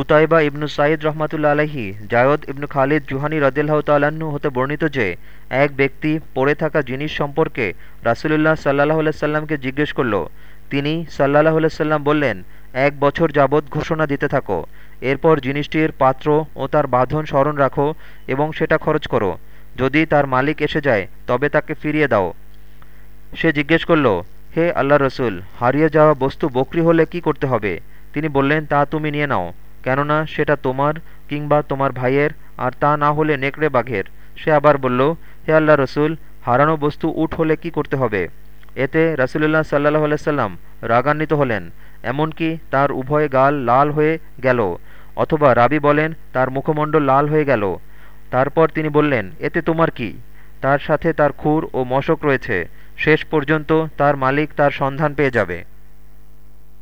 Qutaiba ইবনু সাঈদ রহমাতুল্লা আলহি জায়দ ইবনু খালিদ জুহানি রদিল্লাহ তাল্লাহ্ন হতে বর্ণিত যে, এক ব্যক্তি পড়ে থাকা জিনিস সম্পর্কে রাসুলুল্লাহ সাল্লাহ সাল্লামকে জিজ্ঞেস করল। তিনি সাল্লাহ সাল্লাম বললেন, এক বছর যাবৎ ঘোষণা দিতে থাকো। এরপর জিনিসটির পাত্র ও তার বাঁধন স্মরণ রাখো এবং সেটা খরচ করো। যদি তার মালিক এসে যায়, তবে তাকে ফিরিয়ে দাও। সে জিজ্ঞেস করল, হে আল্লাহ রসুল, হারিয়ে যাওয়া বস্তু বকরি হলে কি করতে হবে? তিনি বললেন, তা তুমি নিয়ে নাও। কেননা সেটা তোমার কিংবা তোমার ভাইয়ের, আর তা না হলে নেকড়ে বাঘের। সে আবার বলল, হে আল্লাহ রসুল, হারানো বস্তু উঠ হলে কি করতে হবে? এতে রাসুলুল্লাহ সাল্লাহ আলাইসাল্লাম রাগান্বিত হলেন, এমনকি তার উভয় গাল লাল হয়ে গেল, অথবা রাবি বলেন, তার মুখমণ্ডল লাল হয়ে গেল। তারপর তিনি বললেন, এতে তোমার কি? তার সাথে তার খুর ও মশক রয়েছে, শেষ পর্যন্ত তার মালিক তার সন্ধান পেয়ে যাবে।